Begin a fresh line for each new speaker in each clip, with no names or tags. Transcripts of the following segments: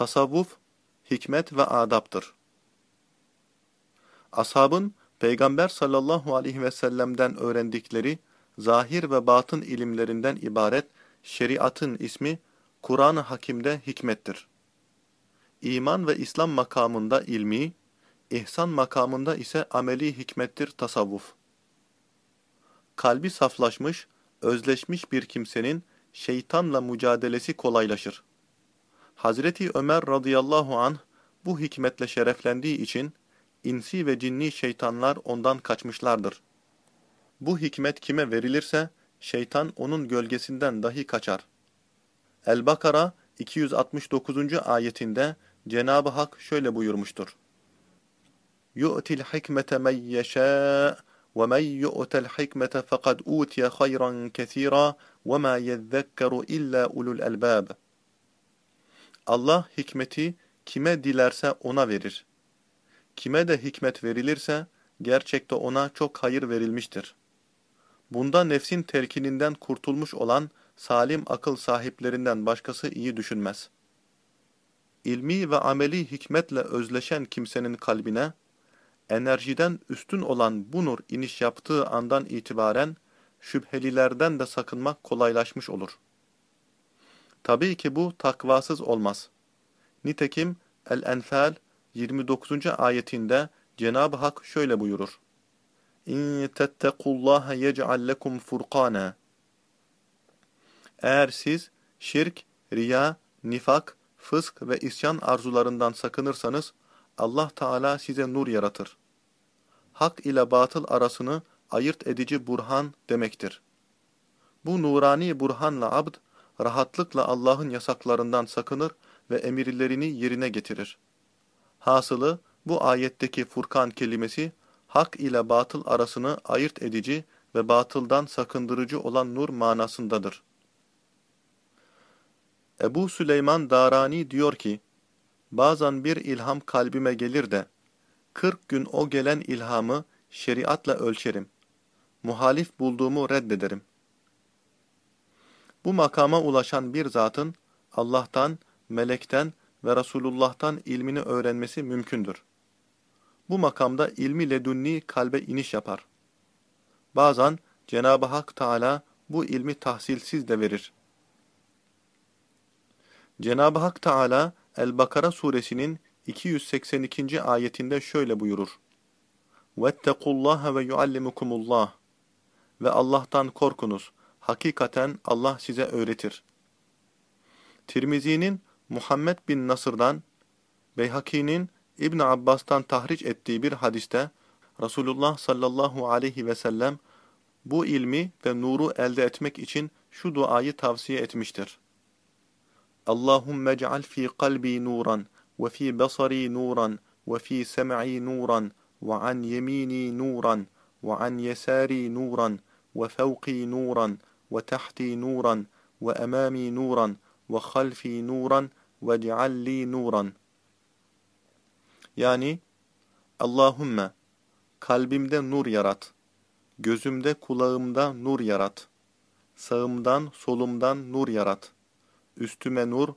Tasavvuf, hikmet ve adaptır. Ashabın Peygamber sallallahu aleyhi ve sellem'den öğrendikleri zahir ve batın ilimlerinden ibaret şeriatın ismi Kur'an-ı Hakim'de hikmettir. İman ve İslam makamında ilmi, ihsan makamında ise ameli hikmettir tasavvuf. Kalbi saflaşmış, özleşmiş bir kimsenin şeytanla mücadelesi kolaylaşır. Hazreti Ömer radıyallahu anh bu hikmetle şereflendiği için insi ve cinni şeytanlar ondan kaçmışlardır. Bu hikmet kime verilirse şeytan onun gölgesinden dahi kaçar. El-Bakara 269. ayetinde Cenab-ı Hak şöyle buyurmuştur. يُؤْتِ الْحِكْمَةَ مَنْ يَشَاءُ وَمَنْ يُؤْتَ الْحِكْمَةَ فَقَدْ أُوتِيَ خَيْرًا كَثِيرًا وَمَا يَذَّكَّرُ إِلَّا أُولُو الْأَلْبَابِ Allah hikmeti kime dilerse ona verir. Kime de hikmet verilirse gerçekte ona çok hayır verilmiştir. Bunda nefsin terkininden kurtulmuş olan salim akıl sahiplerinden başkası iyi düşünmez. İlmi ve ameli hikmetle özleşen kimsenin kalbine, enerjiden üstün olan bu nur iniş yaptığı andan itibaren şüphelilerden de sakınmak kolaylaşmış olur. Tabii ki bu takvasız olmaz. Nitekim El-Enfal 29. ayetinde Cenab-ı Hak şöyle buyurur. İn tettekullaha yec'al lekum furqana. Eğer siz şirk, riya, nifak, fısk ve isyan arzularından sakınırsanız Allah Teala size nur yaratır. Hak ile batıl arasını ayırt edici burhan demektir. Bu nurani burhanla abd rahatlıkla Allah'ın yasaklarından sakınır ve emirlerini yerine getirir. Hasılı bu ayetteki Furkan kelimesi hak ile batıl arasını ayırt edici ve batıldan sakındırıcı olan nur manasındadır. Ebu Süleyman Darani diyor ki, bazen bir ilham kalbime gelir de, kırk gün o gelen ilhamı şeriatla ölçerim. Muhalif bulduğumu reddederim. Bu makama ulaşan bir zatın Allah'tan, melekten ve Resulullah'tan ilmini öğrenmesi mümkündür. Bu makamda ilmi ledunni kalbe iniş yapar. Bazen Cenab-ı Hak Teala bu ilmi tahsilsiz de verir. Cenab-ı Hak Teala El-Bakara suresinin 282. ayetinde şöyle buyurur. وَاتَّقُوا اللّٰهَ وَيُعَلِّمُكُمُ اللّٰهِ Ve Allah'tan korkunuz. Hakikaten Allah size öğretir. Tirmizi'nin Muhammed bin Nasır'dan, Beyhaki'nin İbn Abbas'tan tahriç ettiği bir hadiste Resulullah sallallahu aleyhi ve sellem bu ilmi ve nuru elde etmek için şu duayı tavsiye etmiştir. Allahümme ceal fi kalbi nuran ve fi basari nuran ve fi sem'i nuran ve an yemini nuran ve an yesari nuran ve fevki nuran ve emami nuran ve halfi nuran ve cealli nuran. Yani Allahümme kalbimde nur yarat, gözümde kulağımda nur yarat, sağımdan solumdan nur yarat, üstüme nur,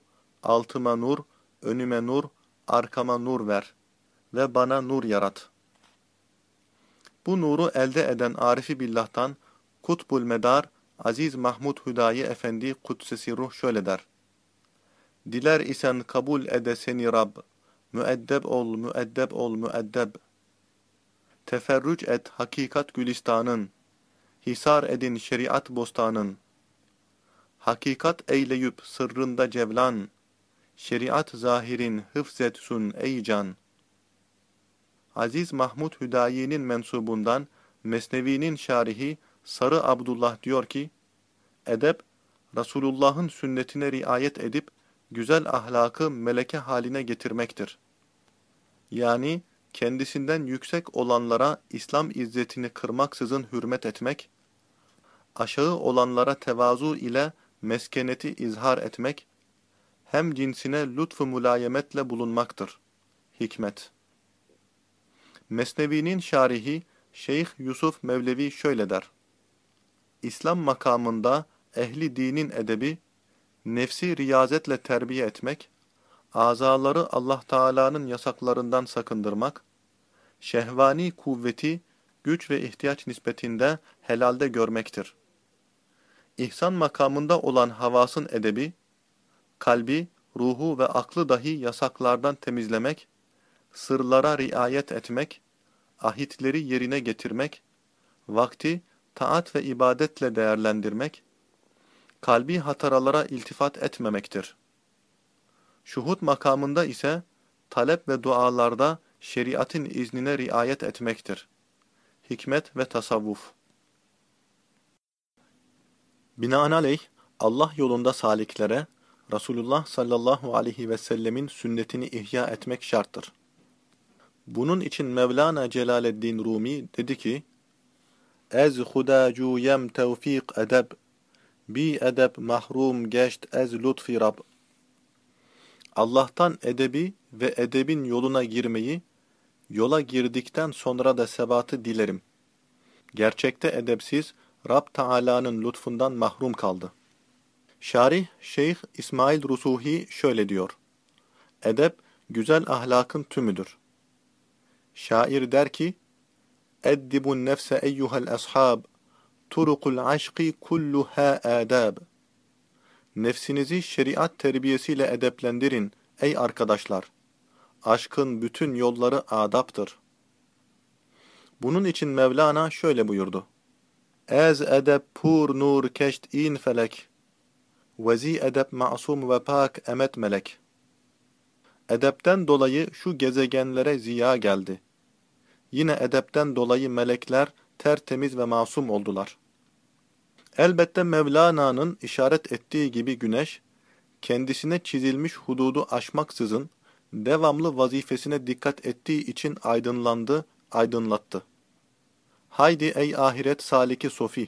altıma nur, önüme nur, arkama nur ver ve bana nur yarat. Bu nuru elde eden Arifi Billah'tan Kutbul Medar Aziz Mahmud Hüdayi Efendi Kudsesi Ruh şöyle der. Diler isen kabul ede seni Rab, müeddeb ol, müeddeb ol, müeddeb. Teferrüc et hakikat gülistanın, hisar edin şeriat bostanın. Hakikat eyleyüp sırrında cevlan, şeriat zahirin hıfzetsun ey can. Aziz Mahmud Hüdayi'nin mensubundan Mesnevi'nin şarihi Sarı Abdullah diyor ki, Edep, Resulullah'ın sünnetine riayet edip, güzel ahlakı meleke haline getirmektir. Yani kendisinden yüksek olanlara İslam izzetini kırmaksızın hürmet etmek, aşağı olanlara tevazu ile meskeneti izhar etmek, hem cinsine lütfu mülayemetle bulunmaktır. Hikmet Mesnevi'nin şarihi Şeyh Yusuf Mevlevi şöyle der. İslam makamında ehli dinin edebi, nefsi riyazetle terbiye etmek, azaları Allah Teala'nın yasaklarından sakındırmak, şehvani kuvveti, güç ve ihtiyaç nispetinde helalde görmektir. İhsan makamında olan havasın edebi, kalbi, ruhu ve aklı dahi yasaklardan temizlemek, sırlara riayet etmek, ahitleri yerine getirmek, vakti taat ve ibadetle değerlendirmek, kalbi hataralara iltifat etmemektir. Şuhud makamında ise talep ve dualarda şeriatın iznine riayet etmektir. Hikmet ve tasavvuf Binaenaleyh Allah yolunda saliklere Resulullah sallallahu aleyhi ve sellemin sünnetini ihya etmek şarttır. Bunun için Mevlana Celaleddin Rumi dedi ki, Ez hudacu yem tevfik edeb, bi edeb mahrum geçt ez lütfi Rab. Allah'tan edebi ve edebin yoluna girmeyi, yola girdikten sonra da sebatı dilerim. Gerçekte edepsiz, Rab Teala'nın lütfundan mahrum kaldı. Şarih Şeyh İsmail Rusuhi şöyle diyor. Edep, güzel ahlakın tümüdür. Şair der ki, Eddibun nefse eyyuhel ashab, turukul aşkı kulluha adab. Nefsinizi şeriat terbiyesiyle edeplendirin ey arkadaşlar. Aşkın bütün yolları adaptır. Bunun için Mevlana şöyle buyurdu. Ez edep pur nur keşt in felek. Vezi edep masum ve pak emet melek. Edepten dolayı şu gezegenlere ziya geldi. Yine edepten dolayı melekler tertemiz ve masum oldular. Elbette Mevlana'nın işaret ettiği gibi güneş, kendisine çizilmiş hududu aşmaksızın, devamlı vazifesine dikkat ettiği için aydınlandı, aydınlattı. Haydi ey ahiret saliki sofi,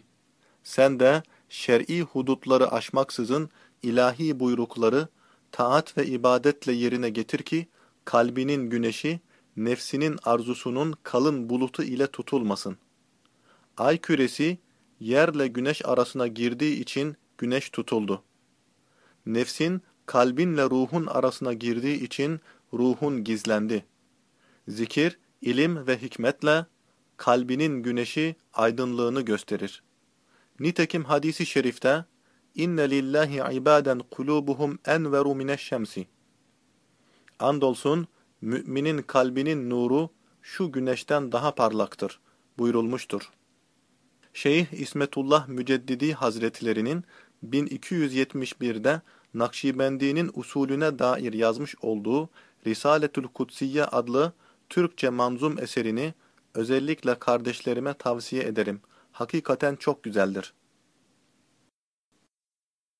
sen de şer'i hudutları aşmaksızın ilahi buyrukları taat ve ibadetle yerine getir ki, kalbinin güneşi, nefsinin arzusunun kalın bulutu ile tutulmasın. Ay küresi, yerle güneş arasına girdiği için güneş tutuldu. Nefsin, kalbinle ruhun arasına girdiği için ruhun gizlendi. Zikir, ilim ve hikmetle, kalbinin güneşi aydınlığını gösterir. Nitekim hadisi şerifte, İnne lillahi ibaden kulubuhum enveru mineşşemsi. Andolsun, müminin kalbinin nuru şu güneşten daha parlaktır buyurulmuştur. Şeyh İsmetullah Müceddidi Hazretlerinin 1271'de Nakşibendi'nin usulüne dair yazmış olduğu Risaletül Kutsiye adlı Türkçe manzum eserini özellikle kardeşlerime tavsiye ederim. Hakikaten çok güzeldir.